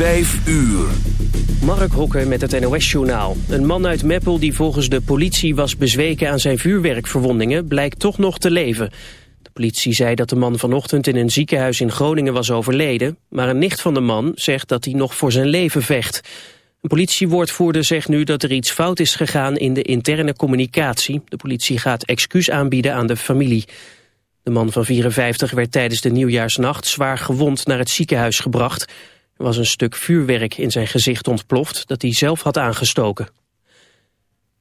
5 uur. Mark Hokker met het NOS-journaal. Een man uit Meppel die volgens de politie was bezweken aan zijn vuurwerkverwondingen... blijkt toch nog te leven. De politie zei dat de man vanochtend in een ziekenhuis in Groningen was overleden... maar een nicht van de man zegt dat hij nog voor zijn leven vecht. Een politiewoordvoerder zegt nu dat er iets fout is gegaan in de interne communicatie. De politie gaat excuus aanbieden aan de familie. De man van 54 werd tijdens de nieuwjaarsnacht zwaar gewond naar het ziekenhuis gebracht... Er was een stuk vuurwerk in zijn gezicht ontploft dat hij zelf had aangestoken.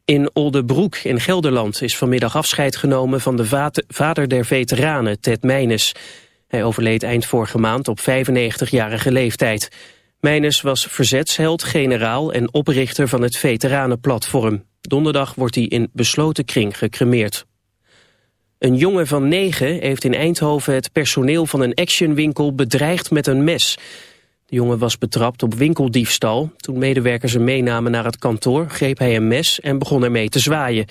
In Oldebroek in Gelderland is vanmiddag afscheid genomen van de vader der veteranen, Ted Meines. Hij overleed eind vorige maand op 95-jarige leeftijd. Meines was verzetsheld, generaal en oprichter van het Veteranenplatform. Donderdag wordt hij in besloten kring gecremeerd. Een jongen van negen heeft in Eindhoven het personeel van een actionwinkel bedreigd met een mes. De jongen was betrapt op winkeldiefstal. Toen medewerkers hem meenamen naar het kantoor greep hij een mes en begon ermee te zwaaien.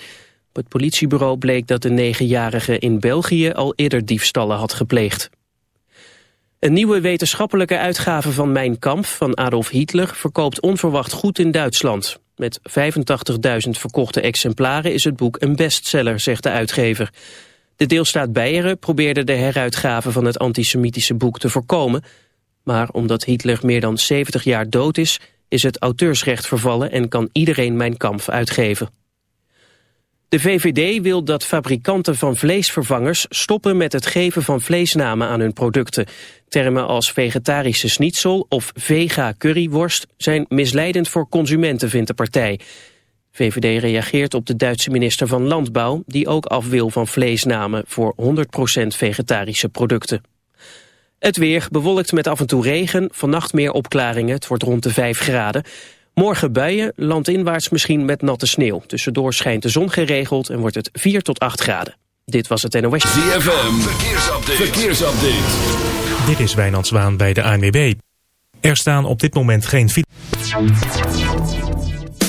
Op het politiebureau bleek dat de negenjarige in België al eerder diefstallen had gepleegd. Een nieuwe wetenschappelijke uitgave van Mijn Kamp van Adolf Hitler verkoopt onverwacht goed in Duitsland. Met 85.000 verkochte exemplaren is het boek een bestseller, zegt de uitgever. De deelstaat Beieren probeerde de heruitgave van het antisemitische boek te voorkomen... Maar omdat Hitler meer dan 70 jaar dood is, is het auteursrecht vervallen en kan iedereen mijn kamp uitgeven. De VVD wil dat fabrikanten van vleesvervangers stoppen met het geven van vleesnamen aan hun producten. Termen als vegetarische schnitzel of vega curryworst zijn misleidend voor consumenten, vindt de partij. VVD reageert op de Duitse minister van Landbouw, die ook af wil van vleesnamen voor 100% vegetarische producten. Het weer bewolkt met af en toe regen, vannacht meer opklaringen. Het wordt rond de 5 graden. Morgen buien, landinwaarts misschien met natte sneeuw. Tussendoor schijnt de zon geregeld en wordt het 4 tot 8 graden. Dit was het NOS. ZFM, verkeersupdate. verkeersupdate. Dit is Wijnand Zwaan bij de ANWB. Er staan op dit moment geen fiets.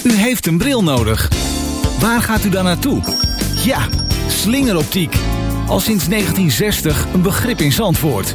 U heeft een bril nodig. Waar gaat u dan naartoe? Ja, slingeroptiek. Al sinds 1960 een begrip in Zandvoort.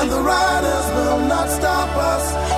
and the riders will not stop us.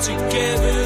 together.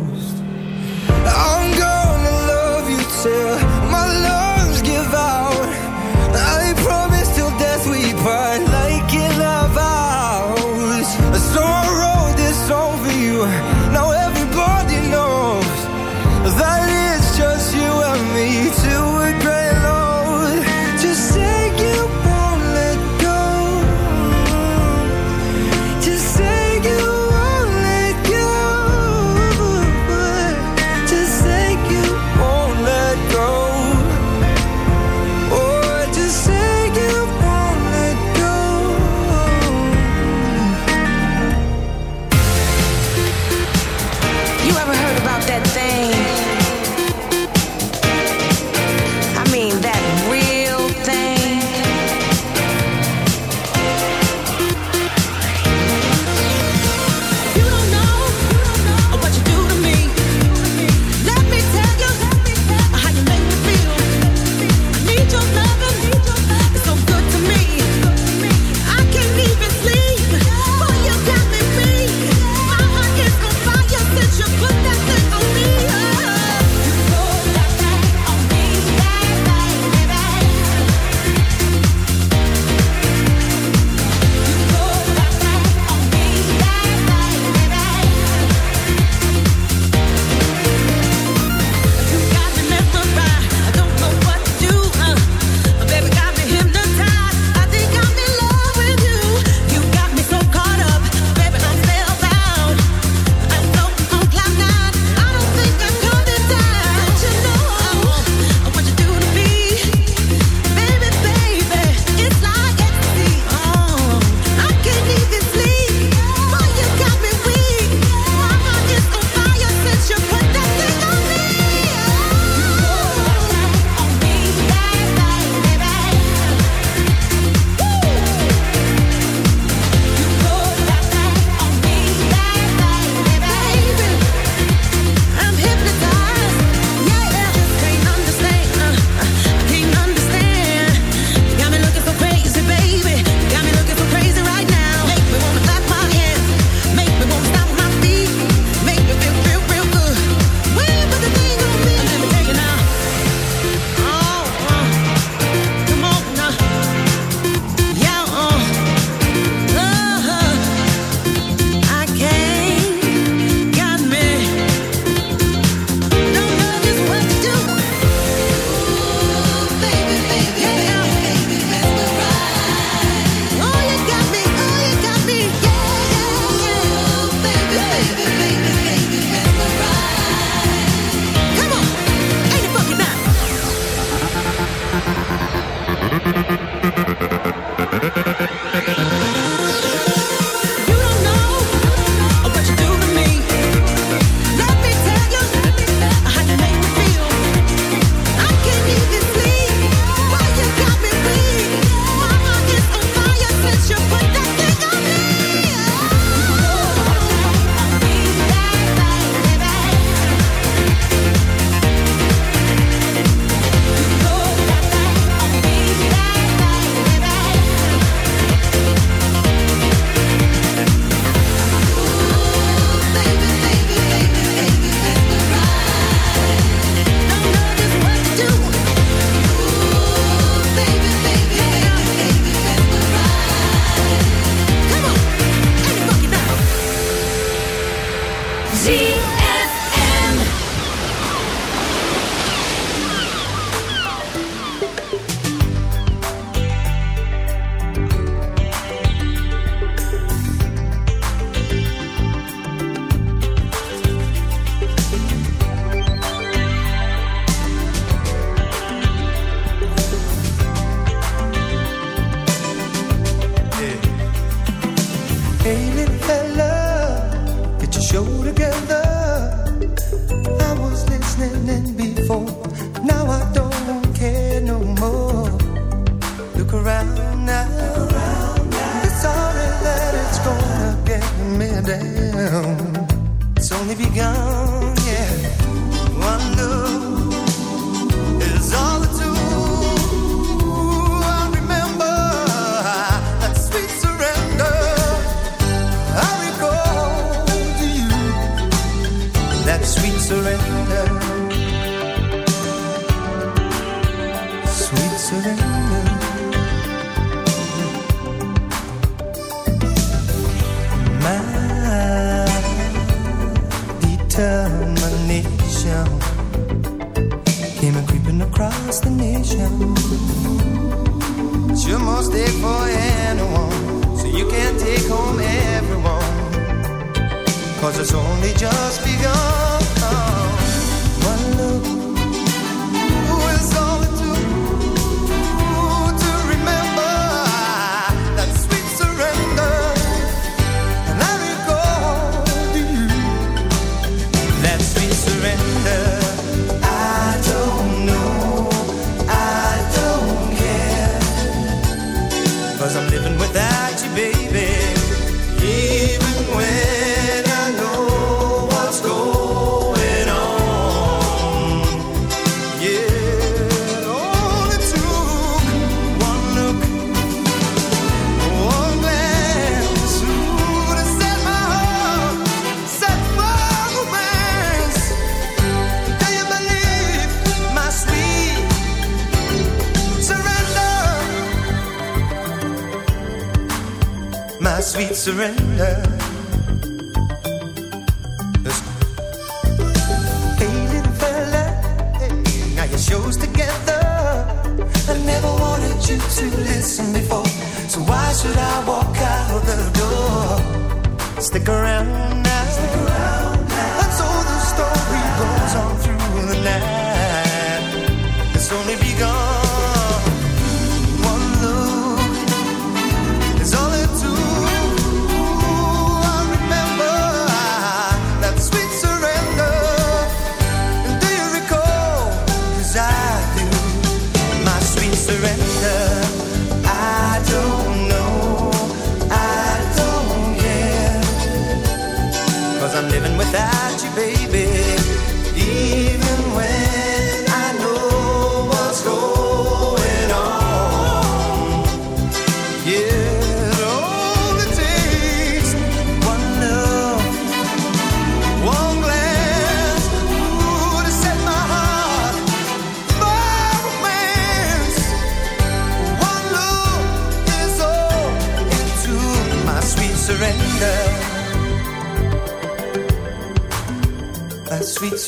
my sweet surrender. Hey, little fella, now your show's together. I never wanted you to listen before, so why should I walk out the door? Stick around now. Stick around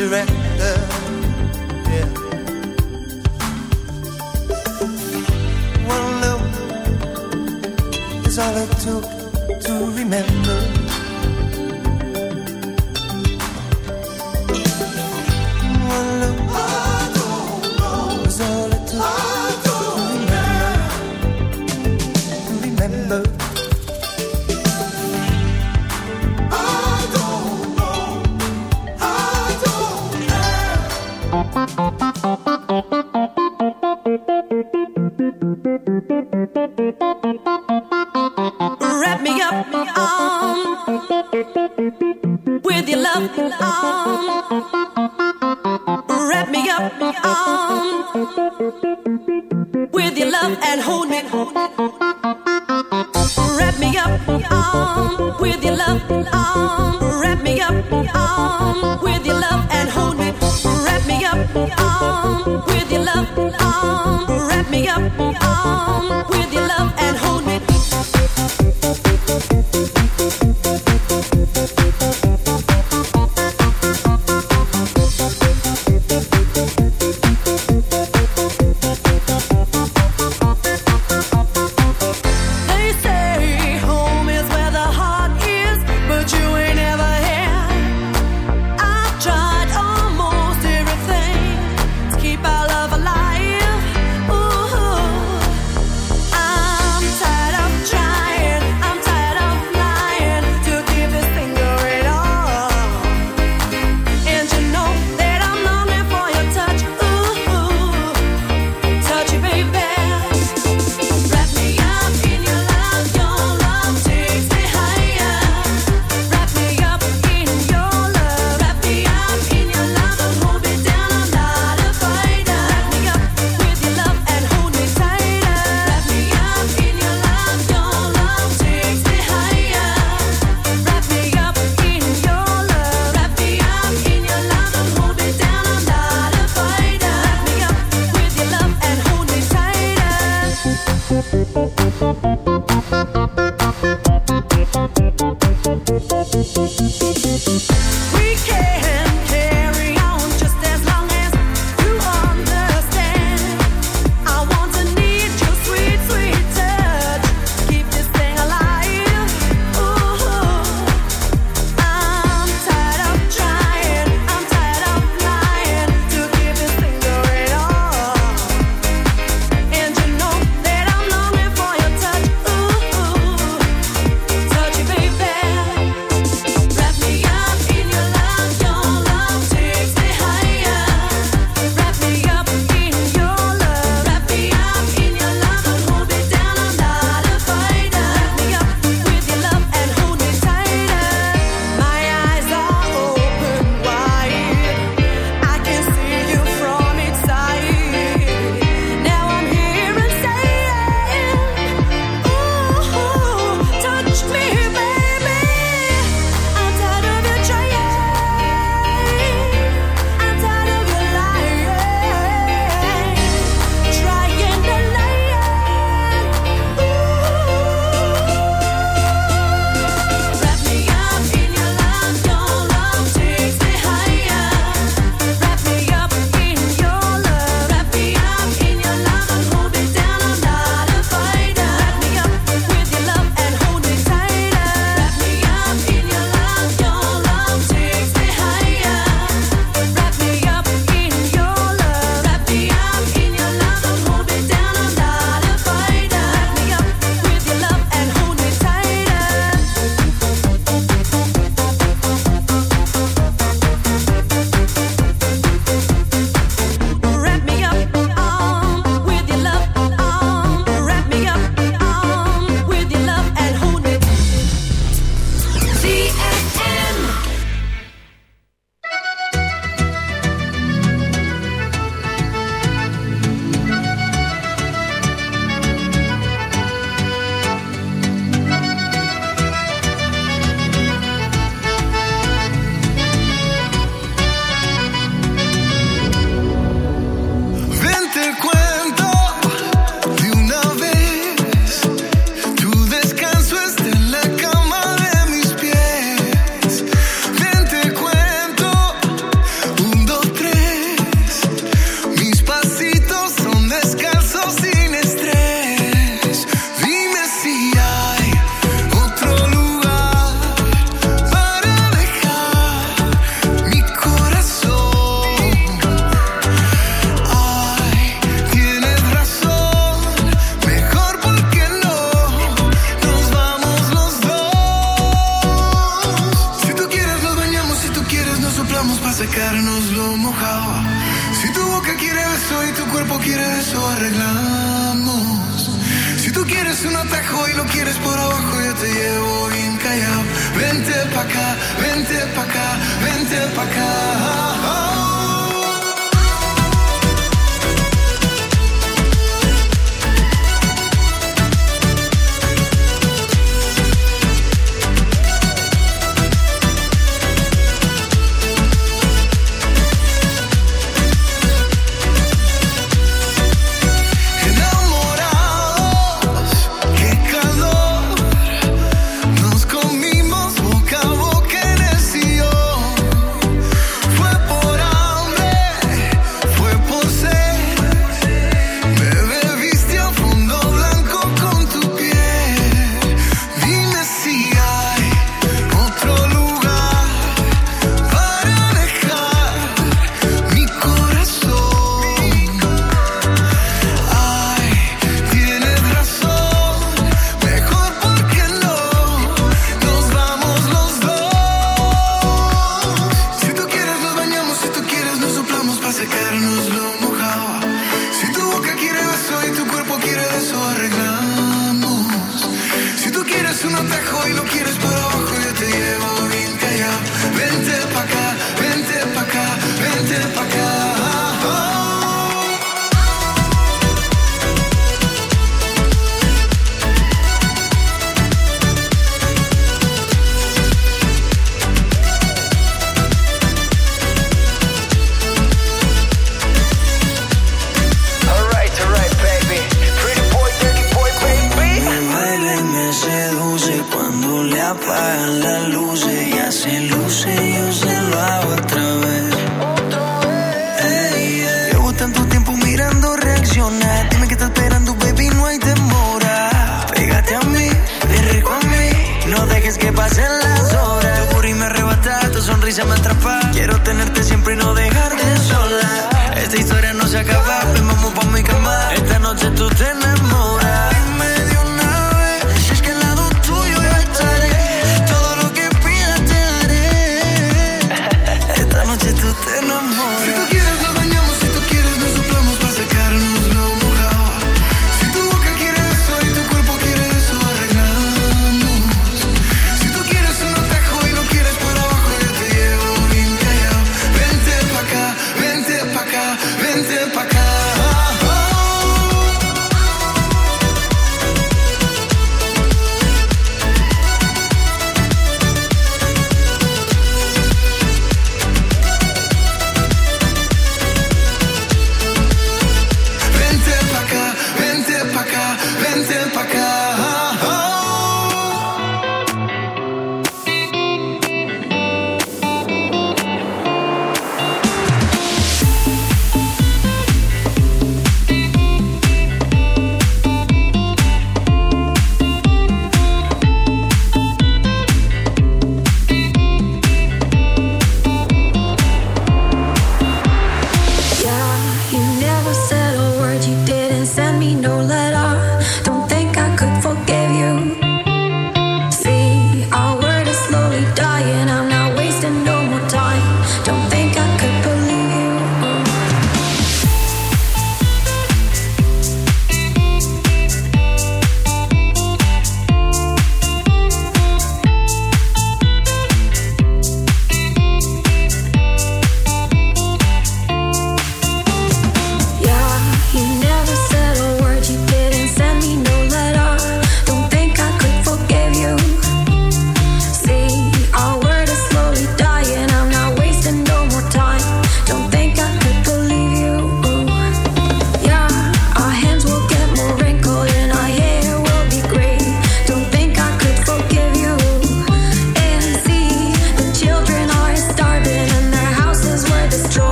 to rest